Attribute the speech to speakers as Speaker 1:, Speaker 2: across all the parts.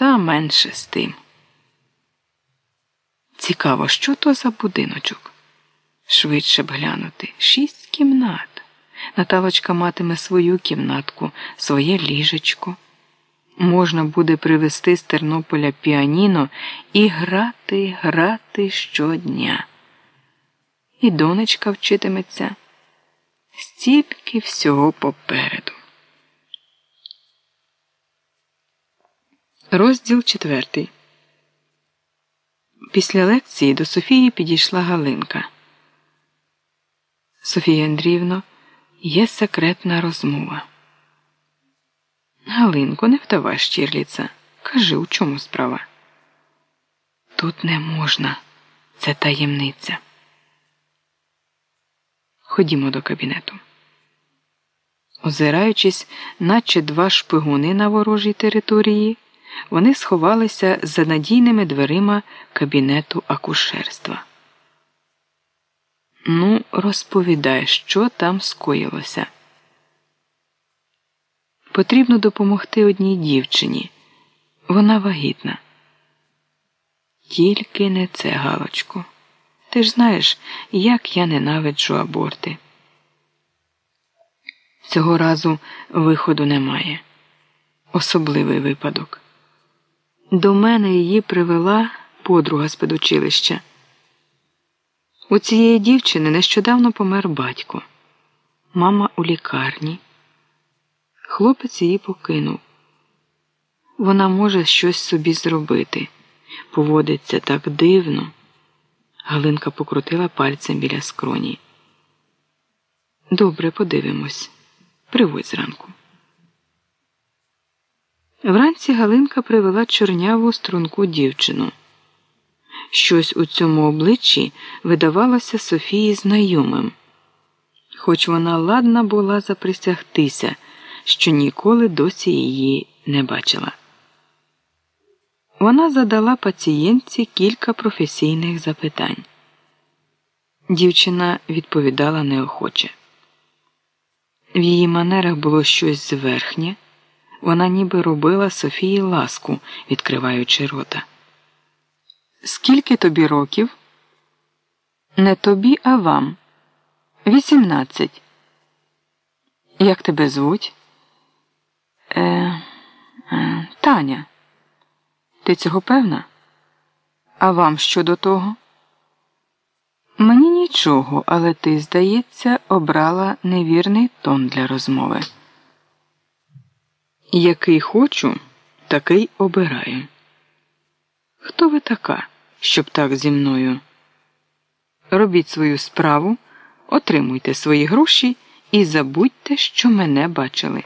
Speaker 1: Та менше з тим. Цікаво, що то за будиночок? Швидше б глянути. Шість кімнат. Наталочка матиме свою кімнатку, своє ліжечко. Можна буде привезти з Тернополя піаніно і грати, грати щодня. І донечка вчитиметься. Стільки всього попереду. Розділ четвертий. Після лекції до Софії підійшла Галинка. Софія Андріївно, є секретна розмова. Галинко, не вдавай щирліця. Кажи, у чому справа? Тут не можна. Це таємниця. Ходімо до кабінету. Озираючись, наче два шпигуни на ворожій території, вони сховалися за надійними дверима кабінету акушерства. Ну, розповідай, що там скоїлося. Потрібно допомогти одній дівчині. Вона вагітна. Тільки не це, Галочко. Ти ж знаєш, як я ненавиджу аборти. Цього разу виходу немає. Особливий випадок. До мене її привела подруга з педучилища. У цієї дівчини нещодавно помер батько, мама у лікарні. Хлопець її покинув. Вона може щось собі зробити, поводиться так дивно. Галинка покрутила пальцем біля скроні. Добре, подивимось. Приводь зранку. Вранці Галинка привела чорняву струнку дівчину. Щось у цьому обличчі видавалося Софії знайомим, хоч вона ладна була заприсягтися, що ніколи досі її не бачила. Вона задала пацієнтці кілька професійних запитань. Дівчина відповідала неохоче. В її манерах було щось зверхнє. Вона ніби робила Софії ласку, відкриваючи рота. Скільки тобі років? Не тобі, а вам. Вісімнадцять. Як тебе звуть? Е, е, Таня. Ти цього певна? А вам що до того? Мені нічого, але ти, здається, обрала невірний тон для розмови. Який хочу, такий обираю. Хто ви така, щоб так зі мною? Робіть свою справу, отримуйте свої гроші і забудьте, що мене бачили.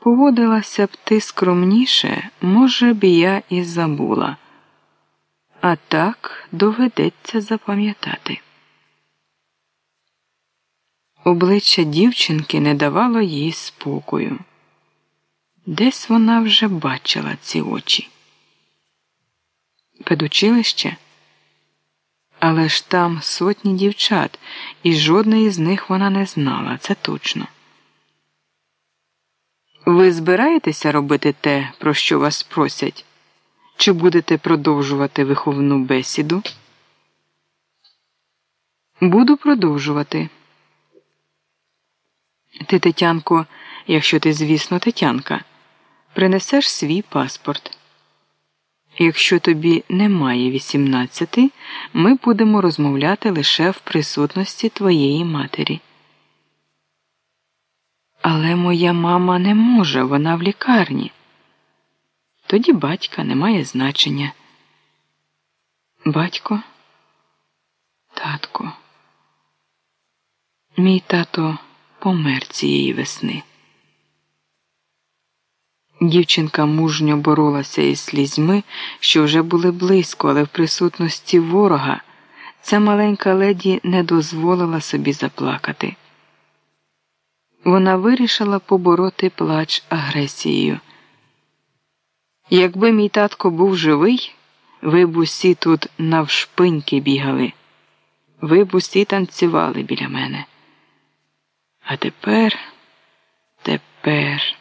Speaker 1: Поводилася б ти скромніше, може б я і забула. А так доведеться запам'ятати. Обличчя дівчинки не давало їй спокою. Десь вона вже бачила ці очі. Педучилище? Але ж там сотні дівчат, і жодної з них вона не знала, це точно. Ви збираєтеся робити те, про що вас просять? Чи будете продовжувати виховну бесіду? Буду продовжувати. Ти, Тетянко, якщо ти, звісно, Тетянка, принесеш свій паспорт. Якщо тобі немає 18, ми будемо розмовляти лише в присутності твоєї матері. Але моя мама не може, вона в лікарні. Тоді батька не має значення. Батько, татко, мій тато помер цієї весни. Дівчинка мужньо боролася із слізьми, що вже були близько, але в присутності ворога ця маленька леді не дозволила собі заплакати. Вона вирішила побороти плач агресією. Якби мій татко був живий, ви б усі тут навшпиньки бігали, ви б усі танцювали біля мене. А тепер, тепер.